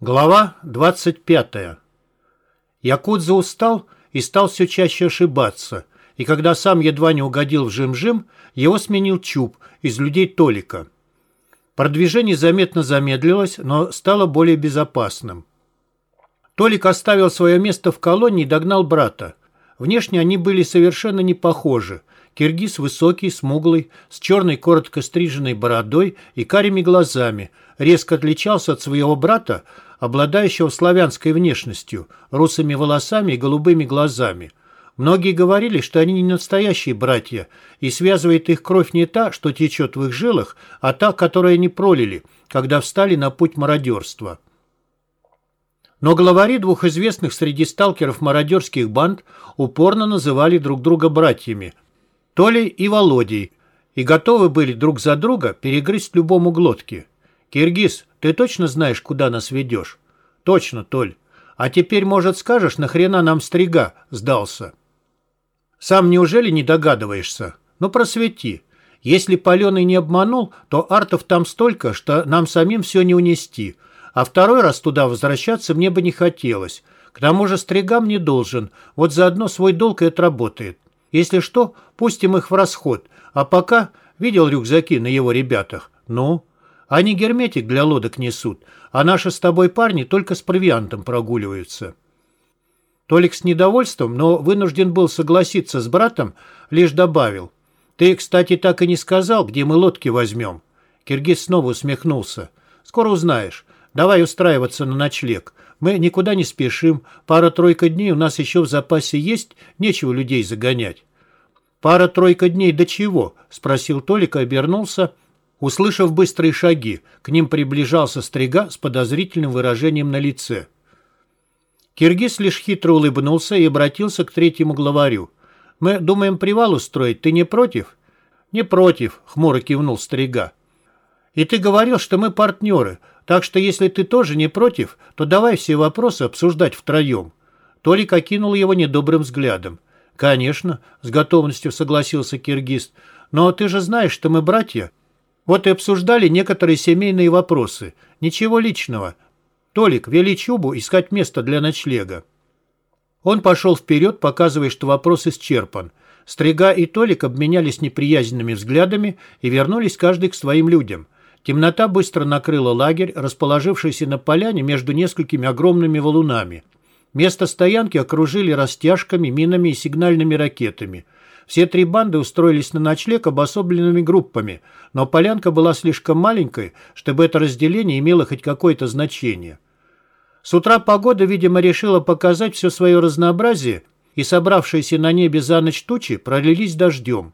Глава 25. Якудза устал и стал все чаще ошибаться, и когда сам едва не угодил в Жим-Жим, его сменил Чуб из людей Толика. Продвижение заметно замедлилось, но стало более безопасным. Толик оставил свое место в колонии и догнал брата. Внешне они были совершенно не похожи. Киргиз высокий, смуглый, с черной коротко стриженной бородой и карими глазами, резко отличался от своего брата, обладающего славянской внешностью, русыми волосами и голубыми глазами. Многие говорили, что они не настоящие братья, и связывает их кровь не та, что течет в их жилах, а та, которую они пролили, когда встали на путь мародерства. Но главари двух известных среди сталкеров мародерских банд упорно называли друг друга братьями – Толей и Володей, и готовы были друг за друга перегрызть любому глотки. «Киргиз, ты точно знаешь, куда нас ведешь?» «Точно, Толь. А теперь, может, скажешь, нахрена нам стрига?» Сдался. «Сам неужели не догадываешься? Ну, просвети. Если Паленый не обманул, то артов там столько, что нам самим все не унести. А второй раз туда возвращаться мне бы не хотелось. К тому же стригам не должен. Вот заодно свой долг и отработает. Если что, пустим их в расход. А пока видел рюкзаки на его ребятах? Ну?» Они герметик для лодок несут, а наши с тобой парни только с провиантом прогуливаются. Толик с недовольством, но вынужден был согласиться с братом, лишь добавил. «Ты, кстати, так и не сказал, где мы лодки возьмем». Киргиз снова усмехнулся. «Скоро узнаешь. Давай устраиваться на ночлег. Мы никуда не спешим. Пара-тройка дней у нас еще в запасе есть, нечего людей загонять». «Пара-тройка дней до чего?» – спросил Толик и обернулся – Услышав быстрые шаги, к ним приближался стрига с подозрительным выражением на лице. Киргиз лишь хитро улыбнулся и обратился к третьему главарю. «Мы думаем привал устроить, ты не против?» «Не против», — хмуро кивнул стрига. «И ты говорил, что мы партнеры, так что если ты тоже не против, то давай все вопросы обсуждать втроем». Толик окинул его недобрым взглядом. «Конечно», — с готовностью согласился Киргиз, «но ты же знаешь, что мы братья, вот и обсуждали некоторые семейные вопросы. Ничего личного. Толик, вели Чубу искать место для ночлега. Он пошел вперед, показывая, что вопрос исчерпан. Стрига и Толик обменялись неприязненными взглядами и вернулись каждый к своим людям. Темнота быстро накрыла лагерь, расположившийся на поляне между несколькими огромными валунами. Место стоянки окружили растяжками, минами и сигнальными ракетами – все три банды устроились на ночлег обособленными группами, но полянка была слишком маленькой, чтобы это разделение имело хоть какое-то значение. С утра погода, видимо, решила показать все свое разнообразие, и собравшиеся на небе за ночь тучи пролились дождем.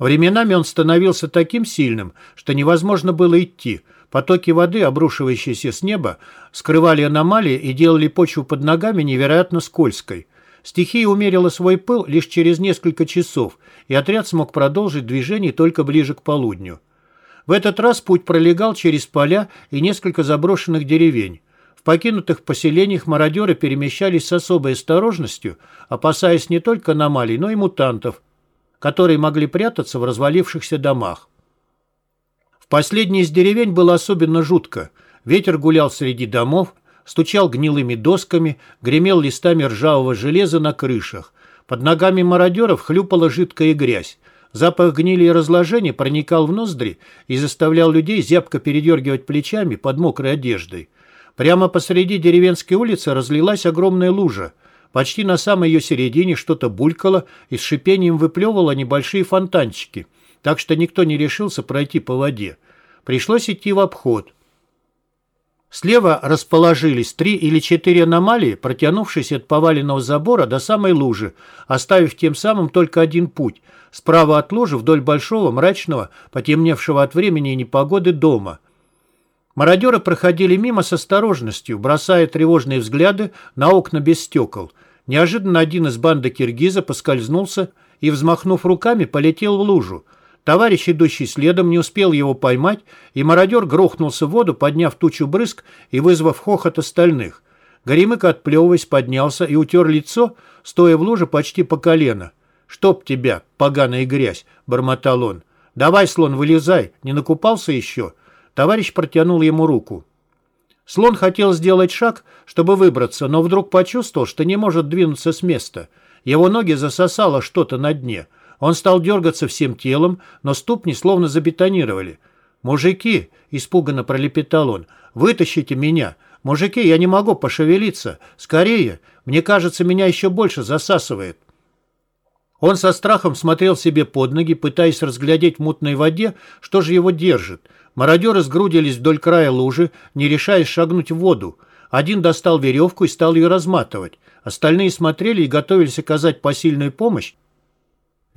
Временами он становился таким сильным, что невозможно было идти. Потоки воды, обрушивающиеся с неба, скрывали аномалии и делали почву под ногами невероятно скользкой – Стихия умерила свой пыл лишь через несколько часов, и отряд смог продолжить движение только ближе к полудню. В этот раз путь пролегал через поля и несколько заброшенных деревень. В покинутых поселениях мародеры перемещались с особой осторожностью, опасаясь не только аномалий, но и мутантов, которые могли прятаться в развалившихся домах. Последней из деревень было особенно жутко. Ветер гулял среди домов, стучал гнилыми досками, гремел листами ржавого железа на крышах. Под ногами мародеров хлюпала жидкая грязь. Запах гнили и разложения проникал в ноздри и заставлял людей зябко передергивать плечами под мокрой одеждой. Прямо посреди деревенской улицы разлилась огромная лужа. Почти на самой ее середине что-то булькало и с шипением выплевывало небольшие фонтанчики, так что никто не решился пройти по воде. Пришлось идти в обход – Слева расположились три или четыре аномалии, протянувшиеся от поваленного забора до самой лужи, оставив тем самым только один путь – справа от лужи вдоль большого, мрачного, потемневшего от времени и непогоды дома. Мародеры проходили мимо с осторожностью, бросая тревожные взгляды на окна без стекол. Неожиданно один из банды киргиза поскользнулся и, взмахнув руками, полетел в лужу – Товарищ, идущий следом, не успел его поймать, и мародер грохнулся в воду, подняв тучу брызг и вызвав хохот остальных. Горемык, отплевываясь, поднялся и утер лицо, стоя в луже почти по колено. «Чтоб тебя, поганая грязь!» — бормотал он. «Давай, слон, вылезай, не накупался еще?» Товарищ протянул ему руку. Слон хотел сделать шаг, чтобы выбраться, но вдруг почувствовал, что не может двинуться с места. Его ноги засосало что-то на дне. Он стал дергаться всем телом, но ступни словно забетонировали. «Мужики!» — испуганно пролепетал он. «Вытащите меня! Мужики, я не могу пошевелиться! Скорее! Мне кажется, меня еще больше засасывает!» Он со страхом смотрел себе под ноги, пытаясь разглядеть в мутной воде, что же его держит. Мародеры сгрудились вдоль края лужи, не решаясь шагнуть в воду. Один достал веревку и стал ее разматывать. Остальные смотрели и готовились оказать посильную помощь.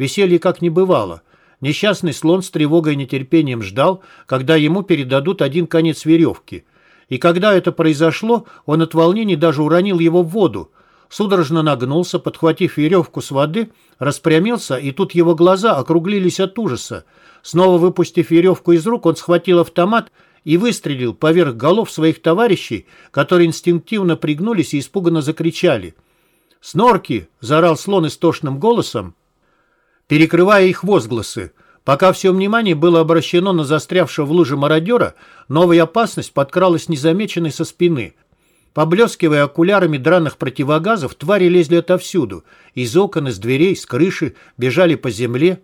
Веселье как не бывало. Несчастный слон с тревогой и нетерпением ждал, когда ему передадут один конец веревки. И когда это произошло, он от волнений даже уронил его в воду, судорожно нагнулся, подхватив веревку с воды, распрямился, и тут его глаза округлились от ужаса. Снова выпустив веревку из рук, он схватил автомат и выстрелил поверх голов своих товарищей, которые инстинктивно пригнулись и испуганно закричали. «Снорки!» — заорал слон истошным голосом, перекрывая их возгласы. Пока все внимание было обращено на застрявшего в луже мародера, новая опасность подкралась незамеченной со спины — Поблескивая окулярами драных противогазов, твари лезли отовсюду. Из окон, из дверей, с крыши, бежали по земле.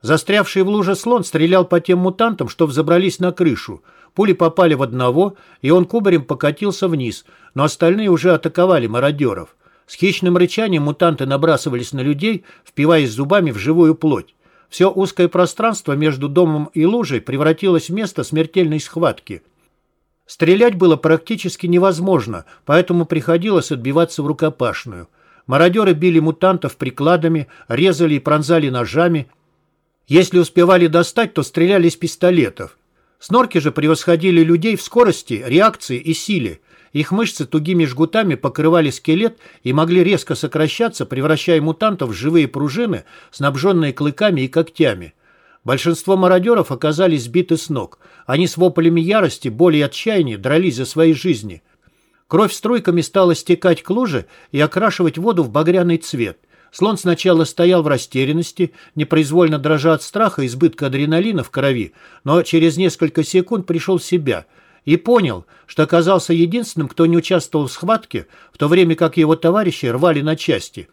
Застрявший в луже слон стрелял по тем мутантам, что взобрались на крышу. Пули попали в одного, и он кубарем покатился вниз, но остальные уже атаковали мародеров. С хищным рычанием мутанты набрасывались на людей, впиваясь зубами в живую плоть. Все узкое пространство между домом и лужей превратилось в место смертельной схватки – Стрелять было практически невозможно, поэтому приходилось отбиваться в рукопашную. Мародеры били мутантов прикладами, резали и пронзали ножами. Если успевали достать, то стреляли из пистолетов. Снорки же превосходили людей в скорости, реакции и силе. Их мышцы тугими жгутами покрывали скелет и могли резко сокращаться, превращая мутантов в живые пружины, снабженные клыками и когтями. Большинство мародеров оказались сбиты с ног. Они с воплями ярости, боли и отчаяния дрались за свои жизни. Кровь струйками стала стекать к луже и окрашивать воду в багряный цвет. Слон сначала стоял в растерянности, непроизвольно дрожа от страха и избытка адреналина в крови, но через несколько секунд пришел в себя и понял, что оказался единственным, кто не участвовал в схватке, в то время как его товарищи рвали на части.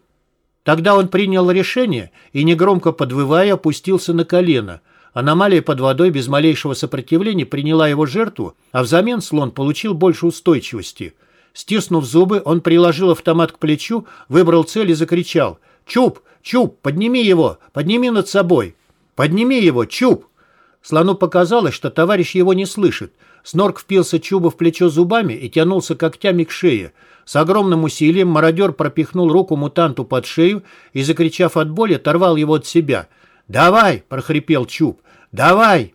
Тогда он принял решение и, негромко подвывая, опустился на колено. Аномалия под водой без малейшего сопротивления приняла его жертву, а взамен слон получил больше устойчивости. Стиснув зубы, он приложил автомат к плечу, выбрал цель и закричал. «Чуб! Чуб! Подними его! Подними над собой! Подними его! Чуб!» Слону показалось, что товарищ его не слышит. Снорк впился Чуба в плечо зубами и тянулся когтями к шее. С огромным усилием мародер пропихнул руку мутанту под шею и, закричав от боли, оторвал его от себя. «Давай!» – прохрипел Чуб. «Давай!»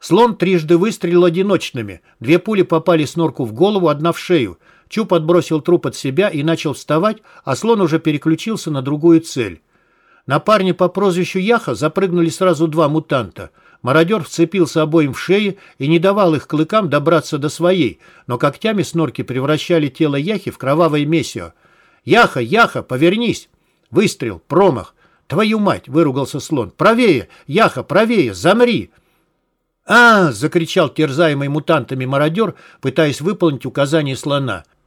Слон трижды выстрелил одиночными. Две пули попали снорку в голову, одна в шею. Чуб отбросил труп от себя и начал вставать, а слон уже переключился на другую цель. На парня по прозвищу Яха запрыгнули сразу два мутанта – Мародер вцепился обоим в шеи и не давал их клыкам добраться до своей, но когтями снорки превращали тело Яхи в кровавое месио. «Яха, Яха, повернись!» Выстрел, промах. «Твою мать!» — выругался слон. «Правее! Яха, правее! Замри!» «А!» — закричал терзаемый мутантами мародер, пытаясь выполнить указание слона —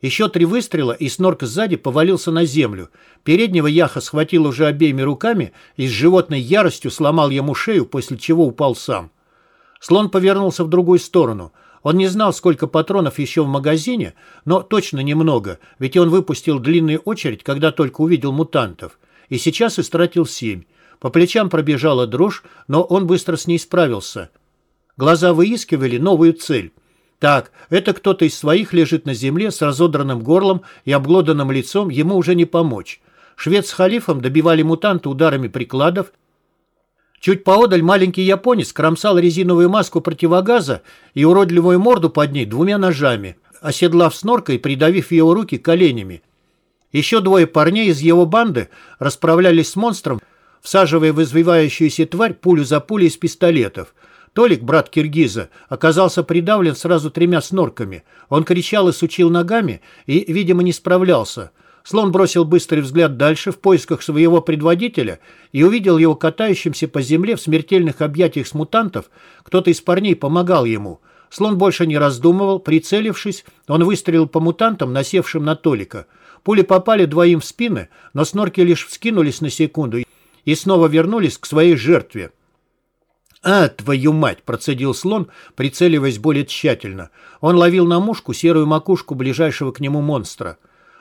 еще три выстрела, и снорк сзади повалился на землю. Переднего яха схватил уже обеими руками и с животной яростью сломал ему шею, после чего упал сам. Слон повернулся в другую сторону. Он не знал, сколько патронов еще в магазине, но точно немного, ведь он выпустил длинную очередь, когда только увидел мутантов. И сейчас истратил семь. По плечам пробежала дрожь, но он быстро с ней справился. Глаза выискивали новую цель. Так, это кто-то из своих лежит на земле с разодранным горлом и обглоданным лицом, ему уже не помочь. Швед с халифом добивали мутанта ударами прикладов. Чуть поодаль маленький японец кромсал резиновую маску противогаза и уродливую морду под ней двумя ножами, оседлав сноркой придавив его руки коленями. Еще двое парней из его банды расправлялись с монстром, всаживая в извивающуюся тварь пулю за пулей из пистолетов – Толик, брат Киргиза, оказался придавлен сразу тремя снорками. Он кричал и сучил ногами и, видимо, не справлялся. Слон бросил быстрый взгляд дальше в поисках своего предводителя и увидел его катающимся по земле в смертельных объятиях с мутантов. Кто-то из парней помогал ему. Слон больше не раздумывал, прицелившись, он выстрелил по мутантам, насевшим на Толика. Пули попали двоим в спины, но снорки лишь вскинулись на секунду и снова вернулись к своей жертве. «А, твою мать!» – процедил слон, прицеливаясь более тщательно. Он ловил на мушку серую макушку ближайшего к нему монстра.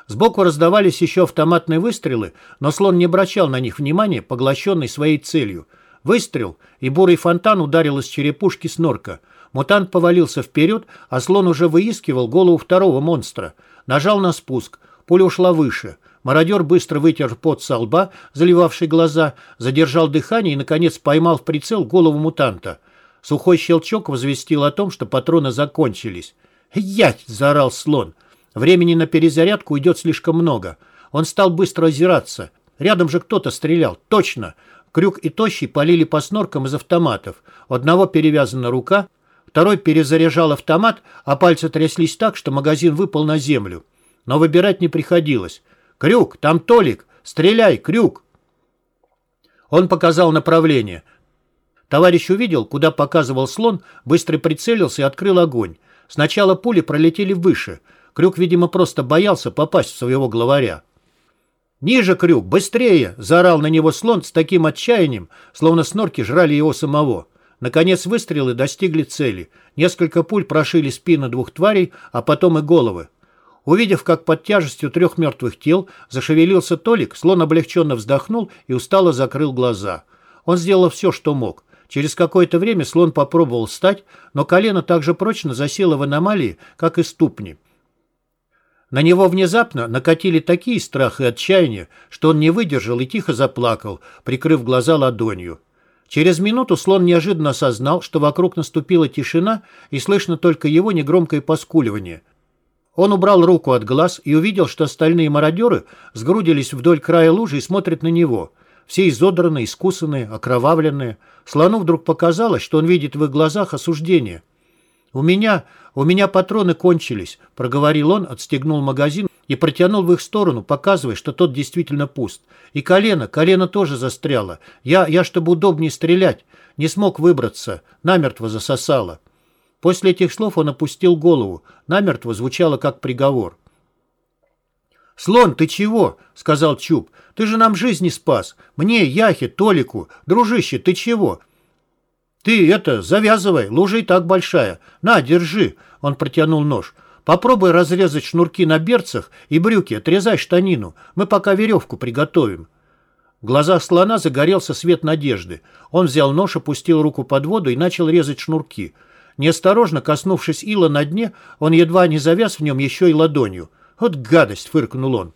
Сбоку раздавались еще автоматные выстрелы, но слон не обращал на них внимания, поглощенный своей целью. Выстрел, и бурый фонтан ударил из черепушки снорка. Мутант повалился вперед, а слон уже выискивал голову второго монстра. Нажал на спуск. Пуля ушла выше. Мародер быстро вытер пот со лба, заливавший глаза, задержал дыхание и, наконец, поймал в прицел голову мутанта. Сухой щелчок возвестил о том, что патроны закончились. «Ять!» – заорал слон. Времени на перезарядку уйдет слишком много. Он стал быстро озираться. Рядом же кто-то стрелял. Точно! Крюк и Тощий полили по сноркам из автоматов. У одного перевязана рука, второй перезаряжал автомат, а пальцы тряслись так, что магазин выпал на землю. Но выбирать не приходилось. «Крюк! Там Толик! Стреляй, Крюк!» Он показал направление. Товарищ увидел, куда показывал слон, быстро прицелился и открыл огонь. Сначала пули пролетели выше. Крюк, видимо, просто боялся попасть в своего главаря. «Ниже, Крюк! Быстрее!» – заорал на него слон с таким отчаянием, словно снорки жрали его самого. Наконец выстрелы достигли цели. Несколько пуль прошили спины двух тварей, а потом и головы. Увидев, как под тяжестью трех мертвых тел зашевелился Толик, слон облегченно вздохнул и устало закрыл глаза. Он сделал все, что мог. Через какое-то время слон попробовал встать, но колено так же прочно засело в аномалии, как и ступни. На него внезапно накатили такие страх и отчаяние, что он не выдержал и тихо заплакал, прикрыв глаза ладонью. Через минуту слон неожиданно осознал, что вокруг наступила тишина и слышно только его негромкое поскуливание. Он убрал руку от глаз и увидел, что остальные мародеры сгрудились вдоль края лужи и смотрят на него. Все изодранные, искусанные, окровавленные. Слону вдруг показалось, что он видит в их глазах осуждение. «У меня, у меня патроны кончились», — проговорил он, отстегнул магазин и протянул в их сторону, показывая, что тот действительно пуст. И колено, колено тоже застряло. Я, я, чтобы удобнее стрелять, не смог выбраться, намертво засосало. После этих слов он опустил голову. Намертво звучало как приговор. «Слон, ты чего?» — сказал Чуб. «Ты же нам жизни спас. Мне, Яхе, Толику. Дружище, ты чего?» «Ты это, завязывай, лужа и так большая. На, держи!» — он протянул нож. «Попробуй разрезать шнурки на берцах и брюки, отрезай штанину. Мы пока веревку приготовим». В глазах слона загорелся свет надежды. Он взял нож, опустил руку под воду и начал резать шнурки — Неосторожно коснувшись ила на дне, он едва не завяз в нем еще и ладонью. «Вот гадость!» — фыркнул он.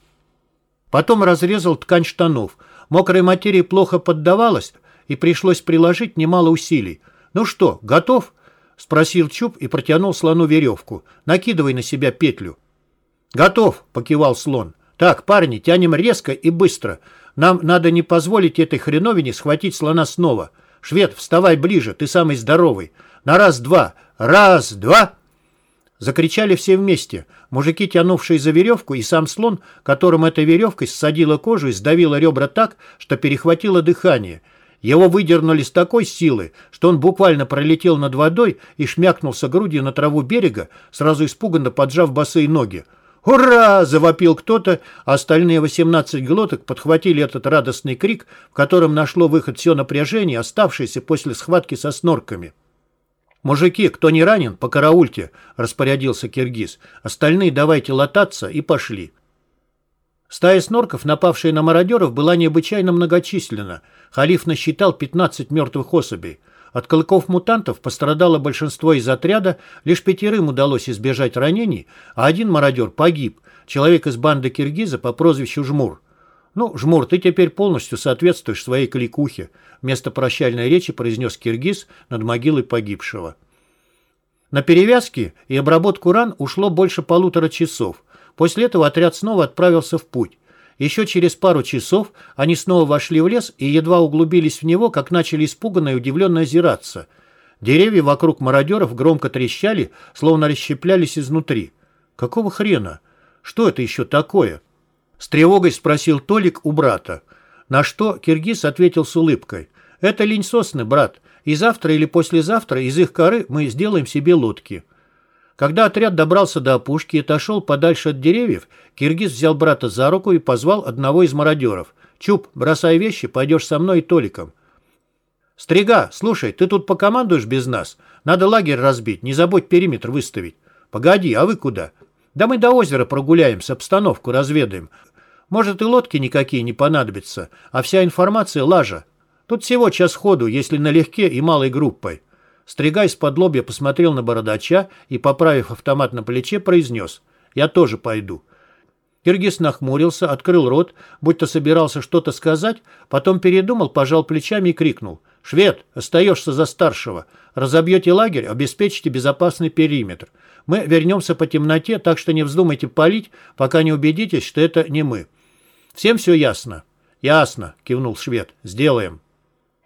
Потом разрезал ткань штанов. Мокрая материя плохо поддавалась, и пришлось приложить немало усилий. «Ну что, готов?» — спросил Чуб и протянул слону веревку. «Накидывай на себя петлю». «Готов!» — покивал слон. «Так, парни, тянем резко и быстро. Нам надо не позволить этой хреновине схватить слона снова. Швед, вставай ближе, ты самый здоровый. На раз-два! Раз-два!» Закричали все вместе. Мужики, тянувшие за веревку, и сам слон, которым этой веревкой ссадила кожу и сдавила ребра так, что перехватило дыхание. Его выдернули с такой силы, что он буквально пролетел над водой и шмякнулся грудью на траву берега, сразу испуганно поджав босые ноги. «Ура!» – завопил кто-то, а остальные 18 глоток подхватили этот радостный крик, в котором нашло выход все напряжение, оставшееся после схватки со снорками. «Мужики, кто не ранен, по караульте», — распорядился Киргиз. «Остальные давайте лататься и пошли». Стая снорков, напавшая на мародеров, была необычайно многочисленна. Халиф насчитал 15 мертвых особей. От клыков мутантов пострадало большинство из отряда, лишь пятерым удалось избежать ранений, а один мародер погиб, человек из банды Киргиза по прозвищу Жмур. «Ну, Жмур, ты теперь полностью соответствуешь своей кликухе», вместо прощальной речи произнес Киргиз над могилой погибшего. На перевязки и обработку ран ушло больше полутора часов. После этого отряд снова отправился в путь. Еще через пару часов они снова вошли в лес и едва углубились в него, как начали испуганно и удивленно озираться. Деревья вокруг мародеров громко трещали, словно расщеплялись изнутри. Какого хрена? Что это еще такое? С тревогой спросил Толик у брата. На что Киргиз ответил с улыбкой. «Это линь сосны, брат. И завтра или послезавтра из их коры мы сделаем себе лодки. Когда отряд добрался до опушки и отошел подальше от деревьев, Киргиз взял брата за руку и позвал одного из мародеров. «Чуб, бросай вещи, пойдешь со мной и Толиком». «Стрига, слушай, ты тут покомандуешь без нас? Надо лагерь разбить, не забудь периметр выставить». «Погоди, а вы куда?» «Да мы до озера прогуляемся, обстановку разведаем. Может, и лодки никакие не понадобятся, а вся информация лажа. Тут всего час ходу, если налегке и малой группой». Стригай с-под лобья посмотрел на бородача и, поправив автомат на плече, произнес «Я тоже пойду». Киргиз нахмурился, открыл рот, будто собирался что-то сказать, потом передумал, пожал плечами и крикнул «Швед, остаешься за старшего. Разобьете лагерь, обеспечите безопасный периметр. Мы вернемся по темноте, так что не вздумайте палить, пока не убедитесь, что это не мы. Всем все ясно?» «Ясно», — кивнул швед. «Сделаем».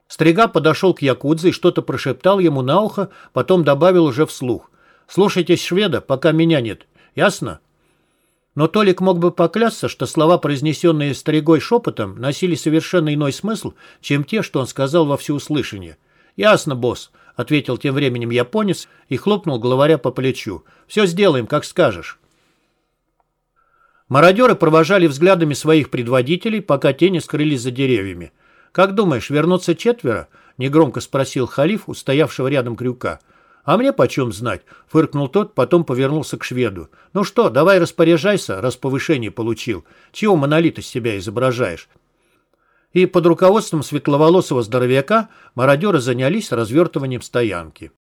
Стрига подошел к Якудзе и что-то прошептал ему на ухо, потом добавил уже вслух. «Слушайтесь шведа, пока меня нет. Ясно?» Но Толик мог бы поклясться, что слова, произнесенные Стригой шепотом, носили совершенно иной смысл, чем те, что он сказал во всеуслышание. «Ясно, босс», — ответил тем временем японец и хлопнул главаря по плечу. «Все сделаем, как скажешь». Мародеры провожали взглядами своих предводителей, пока тени скрылись за деревьями. «Как думаешь, вернутся четверо?» — негромко спросил халиф, устоявшего рядом крюка. «А мне почем знать?» — фыркнул тот, потом повернулся к шведу. «Ну что, давай распоряжайся, раз повышение получил. Чего монолит из себя изображаешь?» И под руководством светловолосого здоровяка мародеры занялись развертыванием стоянки.